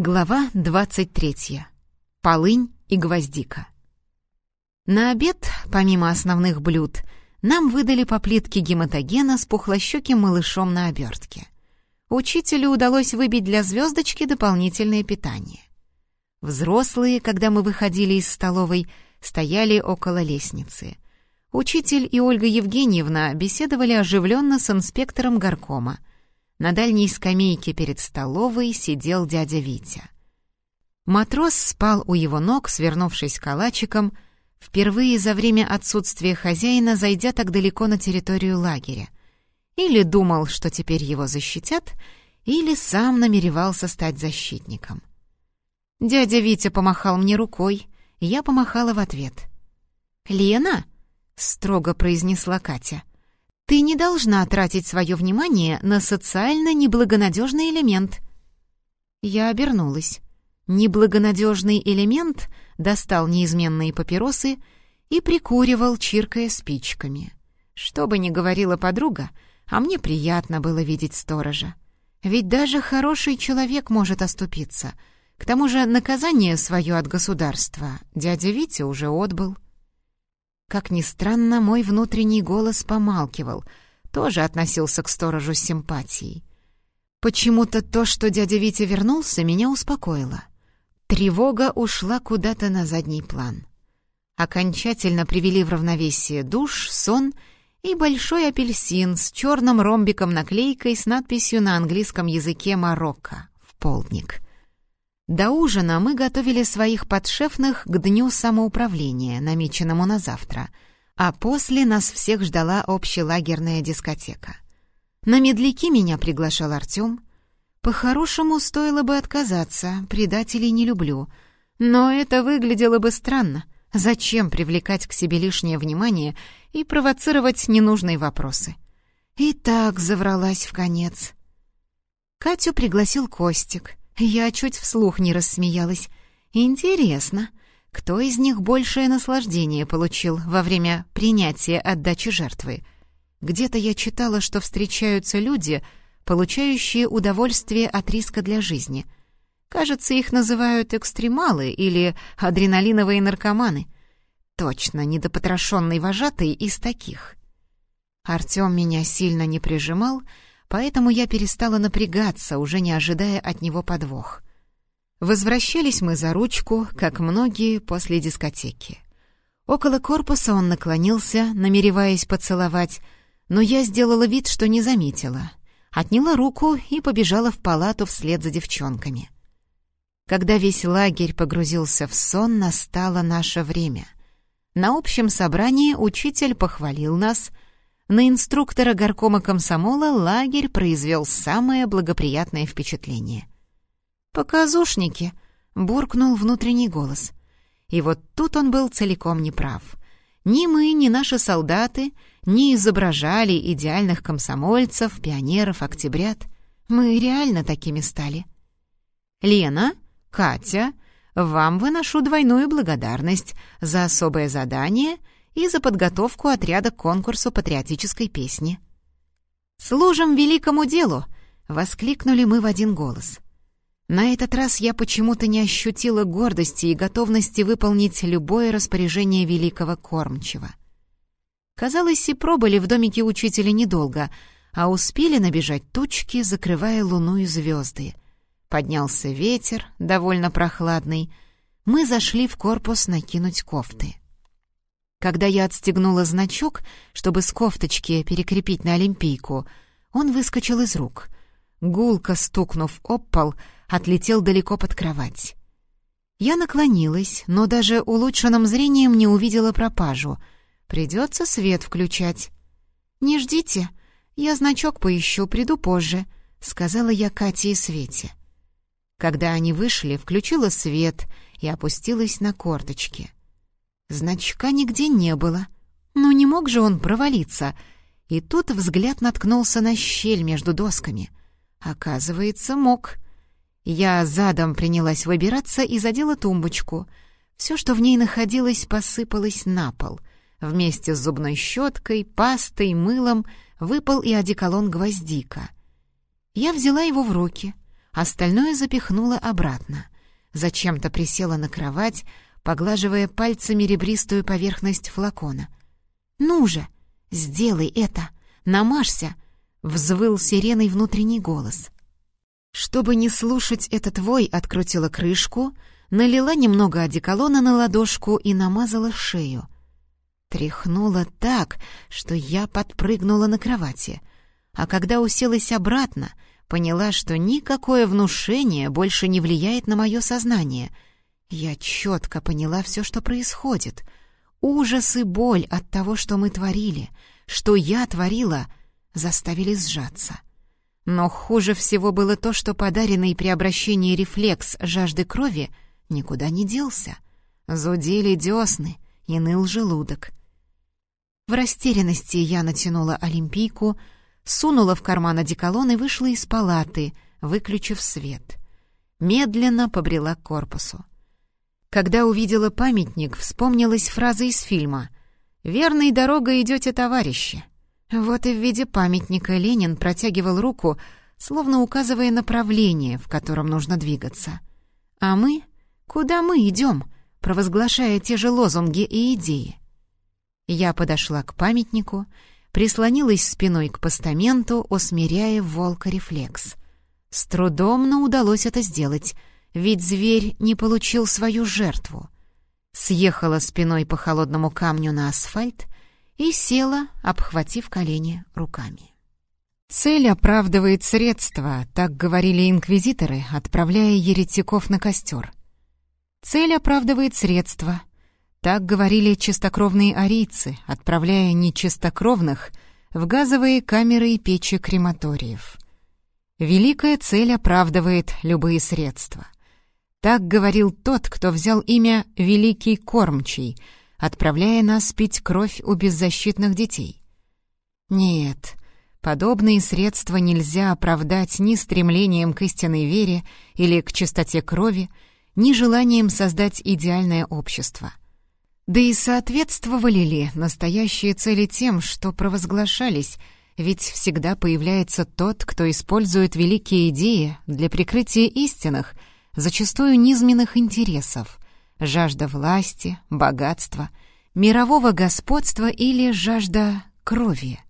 Глава 23. Полынь и гвоздика. На обед, помимо основных блюд, нам выдали по плитке гематогена с пухлощеким малышом на обертке. Учителю удалось выбить для звездочки дополнительное питание. Взрослые, когда мы выходили из столовой, стояли около лестницы. Учитель и Ольга Евгеньевна беседовали оживленно с инспектором горкома — на дальней скамейке перед столовой сидел дядя Витя. Матрос спал у его ног, свернувшись калачиком, впервые за время отсутствия хозяина зайдя так далеко на территорию лагеря. Или думал, что теперь его защитят, или сам намеревался стать защитником. Дядя Витя помахал мне рукой, я помахала в ответ. «Лена?» — строго произнесла Катя. Ты не должна тратить свое внимание на социально неблагонадежный элемент. Я обернулась. Неблагонадежный элемент достал неизменные папиросы и прикуривал, чиркая спичками. Что бы ни говорила подруга, а мне приятно было видеть сторожа. Ведь даже хороший человек может оступиться. К тому же наказание свое от государства дядя Витя уже отбыл. Как ни странно, мой внутренний голос помалкивал, тоже относился к сторожу с симпатией. Почему-то то, что дядя Витя вернулся, меня успокоило. Тревога ушла куда-то на задний план. Окончательно привели в равновесие душ, сон и большой апельсин с черным ромбиком-наклейкой с надписью на английском языке «Марокко» в полдник — до ужина мы готовили своих подшефных к дню самоуправления, намеченному на завтра, а после нас всех ждала общелагерная дискотека. На медляки меня приглашал Артем. По-хорошему, стоило бы отказаться, предателей не люблю. Но это выглядело бы странно. Зачем привлекать к себе лишнее внимание и провоцировать ненужные вопросы? И так завралась в конец. Катю пригласил Костик. Я чуть вслух не рассмеялась. Интересно, кто из них большее наслаждение получил во время принятия отдачи жертвы? Где-то я читала, что встречаются люди, получающие удовольствие от риска для жизни. Кажется, их называют экстремалы или адреналиновые наркоманы. Точно, недопотрошенный вожатый из таких. Артем меня сильно не прижимал, поэтому я перестала напрягаться, уже не ожидая от него подвох. Возвращались мы за ручку, как многие после дискотеки. Около корпуса он наклонился, намереваясь поцеловать, но я сделала вид, что не заметила. Отняла руку и побежала в палату вслед за девчонками. Когда весь лагерь погрузился в сон, настало наше время. На общем собрании учитель похвалил нас — на инструктора горкома комсомола лагерь произвел самое благоприятное впечатление. «Показушники!» — буркнул внутренний голос. И вот тут он был целиком неправ. Ни мы, ни наши солдаты не изображали идеальных комсомольцев, пионеров, октябрят. Мы реально такими стали. «Лена, Катя, вам выношу двойную благодарность за особое задание — и за подготовку отряда к конкурсу патриотической песни. «Служим великому делу!» — воскликнули мы в один голос. На этот раз я почему-то не ощутила гордости и готовности выполнить любое распоряжение великого кормчего. Казалось, и пробыли в домике учителя недолго, а успели набежать тучки, закрывая луну и звезды. Поднялся ветер, довольно прохладный. Мы зашли в корпус накинуть кофты. Когда я отстегнула значок, чтобы с кофточки перекрепить на олимпийку, он выскочил из рук. Гулко стукнув об пол, отлетел далеко под кровать. Я наклонилась, но даже улучшенным зрением не увидела пропажу. Придется свет включать. «Не ждите, я значок поищу, приду позже», — сказала я Кате и Свете. Когда они вышли, включила свет и опустилась на корточки — Значка нигде не было. Но не мог же он провалиться. И тут взгляд наткнулся на щель между досками. Оказывается, мог. Я задом принялась выбираться и задела тумбочку. Все, что в ней находилось, посыпалось на пол. Вместе с зубной щеткой, пастой, мылом выпал и одеколон гвоздика. Я взяла его в руки, Остальное запихнула обратно. Зачем-то присела на кровать, поглаживая пальцами ребристую поверхность флакона. «Ну же, сделай это! Намажься!» — взвыл сиреной внутренний голос. Чтобы не слушать этот вой, открутила крышку, налила немного одеколона на ладошку и намазала шею. Тряхнула так, что я подпрыгнула на кровати, а когда уселась обратно, поняла, что никакое внушение больше не влияет на мое сознание. Я четко поняла все, что происходит. Ужас и боль от того, что мы творили, что я творила, заставили сжаться. Но хуже всего было то, что подаренный при обращении рефлекс жажды крови никуда не делся. Зудели десны и ныл желудок. В растерянности я натянула олимпийку, сунула в карман одеколон и вышла из палаты, выключив свет. Медленно побрела к корпусу. Когда увидела памятник, вспомнилась фраза из фильма «Верной дорогой идете, товарищи». Вот и в виде памятника Ленин протягивал руку, словно указывая направление, в котором нужно двигаться. А мы? Куда мы идем, провозглашая те же лозунги и идеи? Я подошла к памятнику, прислонилась спиной к постаменту, усмиряя волка-рефлекс. С трудом, но удалось это сделать, ведь зверь не получил свою жертву. Съехала спиной по холодному камню на асфальт — и села, обхватив колени руками. «Цель оправдывает средства», — так говорили инквизиторы, отправляя еретиков на костер. «Цель оправдывает средства», — так говорили чистокровные арийцы, отправляя нечистокровных в газовые камеры и печи крематориев. «Великая цель оправдывает любые средства». Так говорил тот, кто взял имя «Великий Кормчий», отправляя нас пить кровь у беззащитных детей. Нет, подобные средства нельзя оправдать ни стремлением к истинной вере или к чистоте крови, ни желанием создать идеальное общество. Да и соответствовали ли настоящие цели тем, что провозглашались, ведь всегда появляется тот, кто использует великие идеи для прикрытия истинных, зачастую низменных интересов — жажда власти, богатства, мирового господства или жажда крови.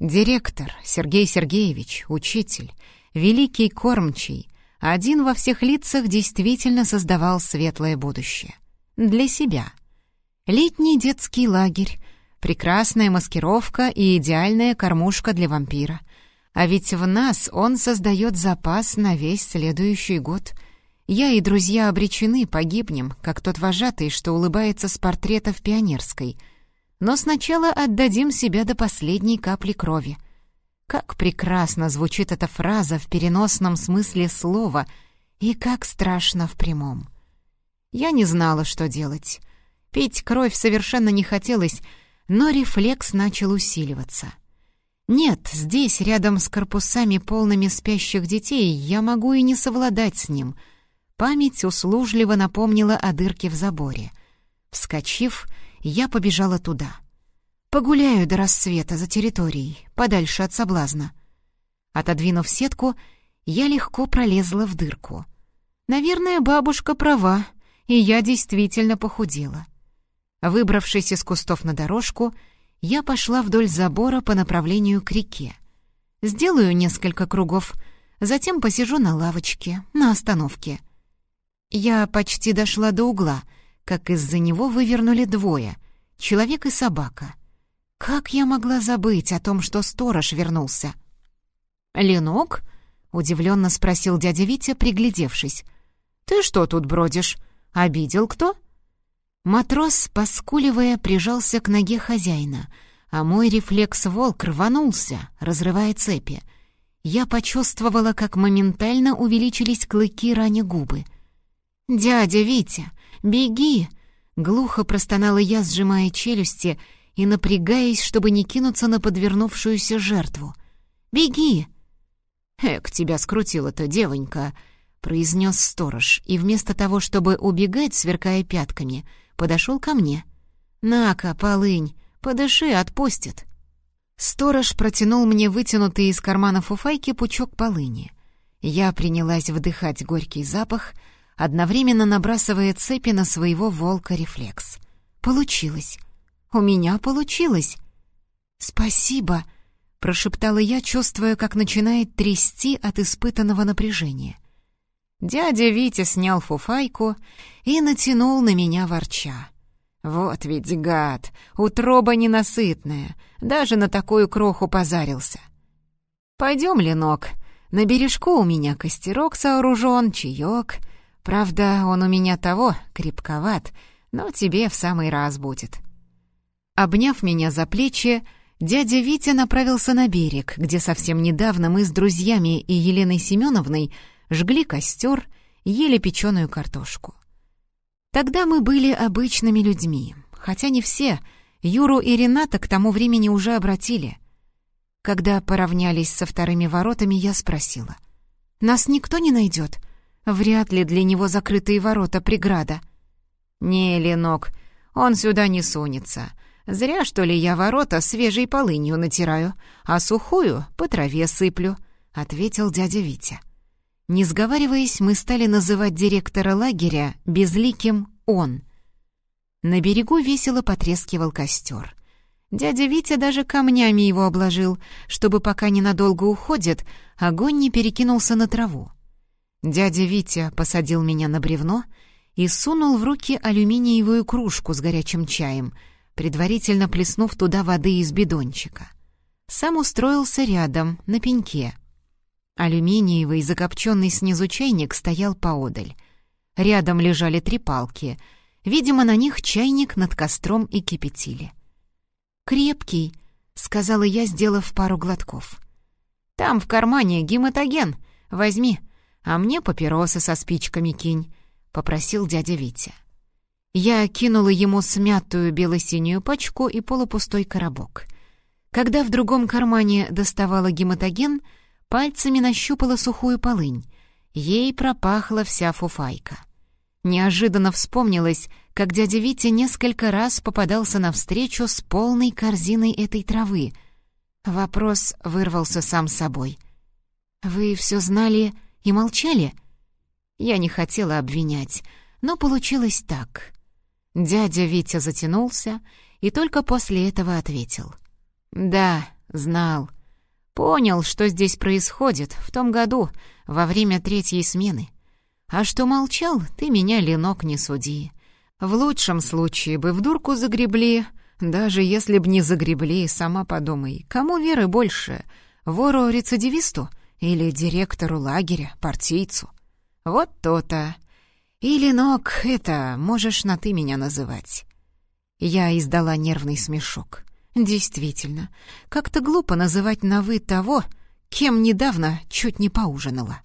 Директор Сергей Сергеевич, учитель, великий кормчий, один во всех лицах действительно создавал светлое будущее. Для себя. Летний детский лагерь, прекрасная маскировка и идеальная кормушка для вампира. А ведь в нас он создает запас на весь следующий год — я и друзья обречены, погибнем, как тот вожатый, что улыбается с портрета в пионерской. Но сначала отдадим себя до последней капли крови. Как прекрасно звучит эта фраза в переносном смысле слова и как страшно в прямом. Я не знала, что делать. Пить кровь совершенно не хотелось, но рефлекс начал усиливаться. Нет, здесь, рядом с корпусами полными спящих детей, я могу и не совладать с ним — Память услужливо напомнила о дырке в заборе. Вскочив, я побежала туда. Погуляю до рассвета за территорией, подальше от соблазна. Отодвинув сетку, я легко пролезла в дырку. Наверное, бабушка права, и я действительно похудела. Выбравшись из кустов на дорожку, я пошла вдоль забора по направлению к реке. Сделаю несколько кругов, затем посижу на лавочке, на остановке — я почти дошла до угла, как из-за него вывернули двое — человек и собака. Как я могла забыть о том, что сторож вернулся? «Ленок?» — удивленно спросил дядя Витя, приглядевшись. «Ты что тут бродишь? Обидел кто?» Матрос, поскуливая, прижался к ноге хозяина, а мой рефлекс-волк рванулся, разрывая цепи. Я почувствовала, как моментально увеличились клыки ранее губы — «Дядя Витя, беги!» Глухо простонала я, сжимая челюсти и напрягаясь, чтобы не кинуться на подвернувшуюся жертву. «Беги!» «Эк, тебя скрутила-то, девонька!» — произнес сторож, и вместо того, чтобы убегать, сверкая пятками, подошел ко мне. «На-ка, полынь, подыши, отпустит!» Сторож протянул мне вытянутый из кармана фуфайки пучок полыни. Я принялась вдыхать горький запах, одновременно набрасывая цепи на своего волка-рефлекс. Получилось. У меня получилось. «Спасибо», — прошептала я, чувствуя, как начинает трясти от испытанного напряжения. Дядя Витя снял фуфайку и натянул на меня ворча. «Вот ведь гад, утроба ненасытная, даже на такую кроху позарился. Пойдем, Ленок, на бережку у меня костерок сооружен, чаек. Правда, он у меня того, крепковат, но тебе в самый раз будет». Обняв меня за плечи, дядя Витя направился на берег, где совсем недавно мы с друзьями и Еленой Семеновной жгли костер, ели печеную картошку. Тогда мы были обычными людьми, хотя не все. Юру и Рената к тому времени уже обратили. Когда поравнялись со вторыми воротами, я спросила. «Нас никто не найдет? Вряд ли для него закрытые ворота преграда». «Не, Ленок, он сюда не сунется. Зря, что ли, я ворота свежей полынью натираю, а сухую по траве сыплю», — ответил дядя Витя. Не сговариваясь, мы стали называть директора лагеря безликим «он». На берегу весело потрескивал костер. Дядя Витя даже камнями его обложил, чтобы пока ненадолго уходит, огонь не перекинулся на траву. Дядя Витя посадил меня на бревно и сунул в руки алюминиевую кружку с горячим чаем, предварительно плеснув туда воды из бидончика. Сам устроился рядом, на пеньке. Алюминиевый, закопченный снизу чайник стоял поодаль. Рядом лежали три палки. Видимо, на них чайник над костром и кипятили. «Крепкий», — сказала я, сделав пару глотков. «Там в кармане гематоген. Возьми, а мне папиросы со спичками кинь», — попросил дядя Витя. Я кинула ему смятую бело-синюю пачку и полупустой коробок. Когда в другом кармане доставала гематоген — Пальцами нащупала сухую полынь. Ей пропахла вся фуфайка. Неожиданно вспомнилось, как дядя Витя несколько раз попадался навстречу с полной корзиной этой травы. Вопрос вырвался сам собой. «Вы все знали и молчали?» Я не хотела обвинять, но получилось так. Дядя Витя затянулся и только после этого ответил. «Да, знал. Понял, что здесь происходит в том году, во время третьей смены. А что молчал, ты меня, Ленок, не суди. В лучшем случае бы в дурку загребли, даже если б не загребли, сама подумай, кому веры больше, вору-рецидивисту или директору лагеря, партийцу? Вот то-то. И, Ленок, это можешь на «ты» меня называть. Я издала нервный смешок. Действительно, как-то глупо называть на «вы» того, кем недавно чуть не поужинала.